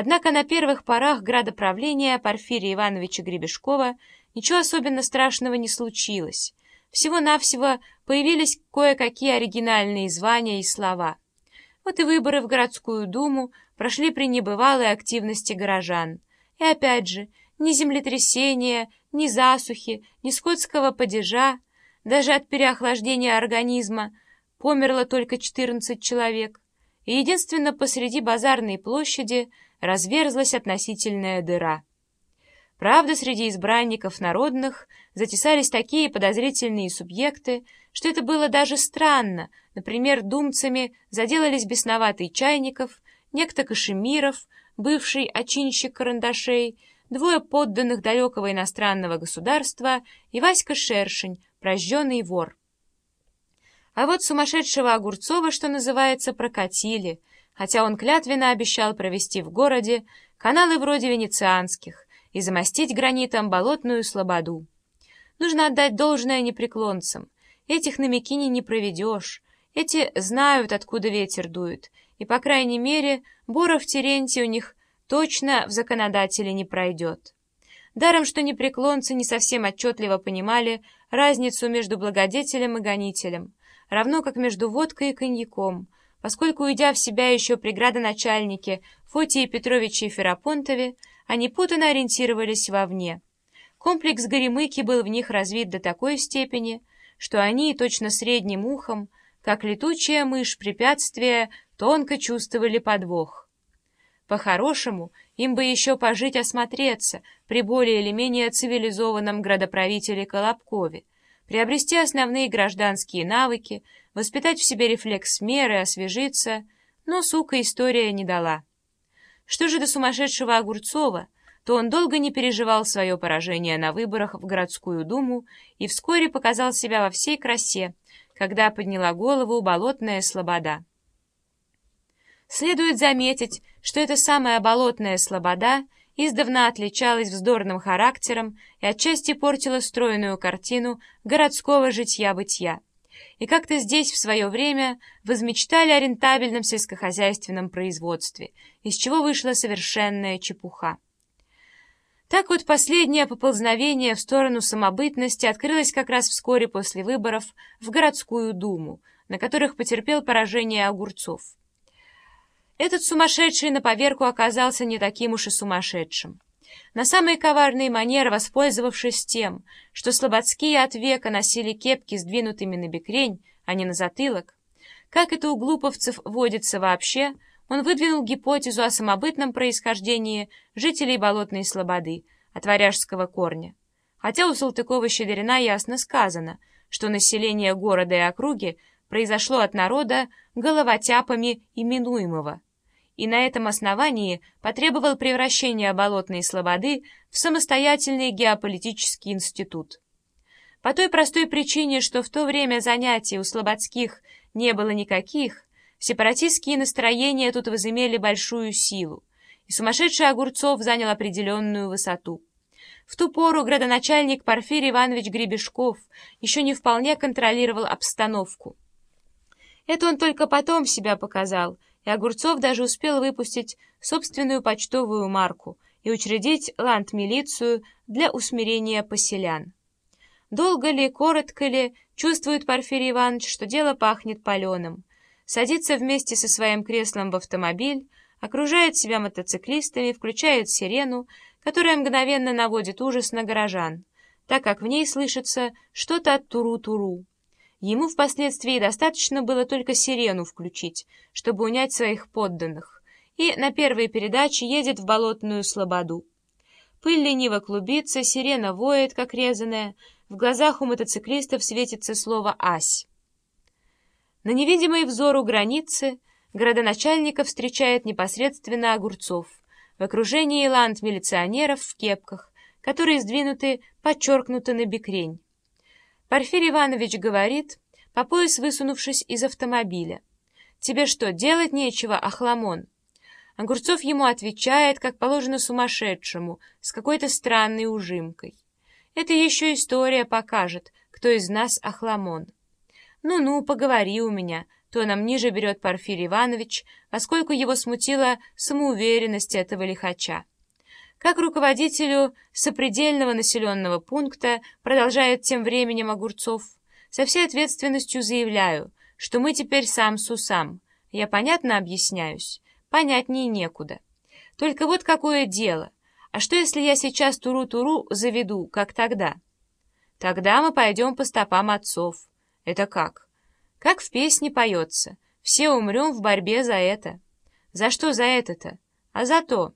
Однако на первых порах градоправления Порфирия Ивановича Гребешкова ничего особенно страшного не случилось. Всего-навсего появились кое-какие оригинальные звания и слова. Вот и выборы в городскую думу прошли при небывалой активности горожан. И опять же, ни землетрясения, ни засухи, ни скотского падежа, даже от переохлаждения организма померло только 14 человек, и единственно посреди базарной площади разверзлась относительная дыра. Правда, среди избранников народных затесались такие подозрительные субъекты, что это было даже странно. Например, думцами заделались бесноватый Чайников, некто Кашемиров, бывший очинщик карандашей, двое подданных далекого иностранного государства и Васька Шершень, прожженный вор. А вот сумасшедшего Огурцова, что называется, прокатили, хотя он клятвенно обещал провести в городе каналы вроде венецианских, и замостить гранитом болотную слободу. Нужно отдать должное непреклонцам. Этих на Микине не проведешь. Эти знают, откуда ветер дует, и, по крайней мере, Боров Терентий у них точно в законодателе не пройдет. Даром, что непреклонцы не совсем отчетливо понимали разницу между благодетелем и гонителем, равно как между водкой и коньяком, поскольку, уйдя в себя еще при градоначальнике Фотии Петровиче Ферапонтове, они путанно ориентировались вовне. Комплекс Горемыки был в них развит до такой степени, что они, точно средним ухом, как летучая мышь препятствия, тонко чувствовали подвох. По-хорошему, им бы еще пожить осмотреться при более или менее цивилизованном градоправителе Колобкове, приобрести основные гражданские навыки, воспитать в себе рефлекс меры, освежиться, но, сука, история не дала. Что же до сумасшедшего Огурцова, то он долго не переживал свое поражение на выборах в городскую думу и вскоре показал себя во всей красе, когда подняла голову болотная слобода. Следует заметить, что эта самая болотная слобода издавна отличалась вздорным характером и отчасти портила стройную картину городского житья-бытия и как-то здесь в свое время возмечтали о рентабельном сельскохозяйственном производстве, из чего вышла совершенная чепуха. Так вот, последнее поползновение в сторону самобытности открылось как раз вскоре после выборов в городскую думу, на которых потерпел поражение Огурцов. Этот сумасшедший на поверку оказался не таким уж и сумасшедшим. На самый коварный манер, воспользовавшись тем, что слободские от века носили кепки, сдвинутыми на бекрень, а не на затылок, как это у глуповцев водится вообще, он выдвинул гипотезу о самобытном происхождении жителей Болотной Слободы, от варяжского корня. Хотя у Салтыкова-Щедрина ясно сказано, что население города и округи произошло от народа головотяпами именуемого и на этом основании потребовал превращения Болотной Слободы в самостоятельный геополитический институт. По той простой причине, что в то время занятий у слободских не было никаких, сепаратистские настроения тут возымели большую силу, и сумасшедший Огурцов занял определенную высоту. В ту пору градоначальник Порфирий Иванович Гребешков еще не вполне контролировал обстановку. Это он только потом себя показал — и Огурцов даже успел выпустить собственную почтовую марку и учредить ландмилицию для усмирения поселян. Долго ли, коротко ли, чувствует Порфирий Иванович, что дело пахнет паленым. Садится вместе со своим креслом в автомобиль, окружает себя мотоциклистами, включает сирену, которая мгновенно наводит ужас на горожан, так как в ней слышится что-то от туру-туру. Ему впоследствии достаточно было только сирену включить, чтобы унять своих подданных, и на первой передаче едет в болотную слободу. Пыль лениво клубится, сирена воет, как резаная, в глазах у мотоциклистов светится слово «Ась». На невидимой взору границы городоначальника встречает непосредственно Огурцов в окружении ланд-милиционеров в кепках, которые сдвинуты подчеркнуто на бекрень. Порфирий Иванович говорит, по пояс высунувшись из автомобиля. «Тебе что, делать нечего, Ахламон?» Огурцов ему отвечает, как положено сумасшедшему, с какой-то странной ужимкой. Это еще история покажет, кто из нас Ахламон. «Ну-ну, поговори у меня, тоном ниже берет Порфирий Иванович, поскольку его смутила самоуверенность этого лихача. Как руководителю сопредельного населенного пункта, продолжает тем временем Огурцов, со всей ответственностью заявляю, что мы теперь сам с усам. Я понятно объясняюсь? Понятнее некуда. Только вот какое дело. А что, если я сейчас туру-туру заведу, как тогда? Тогда мы пойдем по стопам отцов. Это как? Как в песне поется. Все умрем в борьбе за это. За что за это-то? А за то,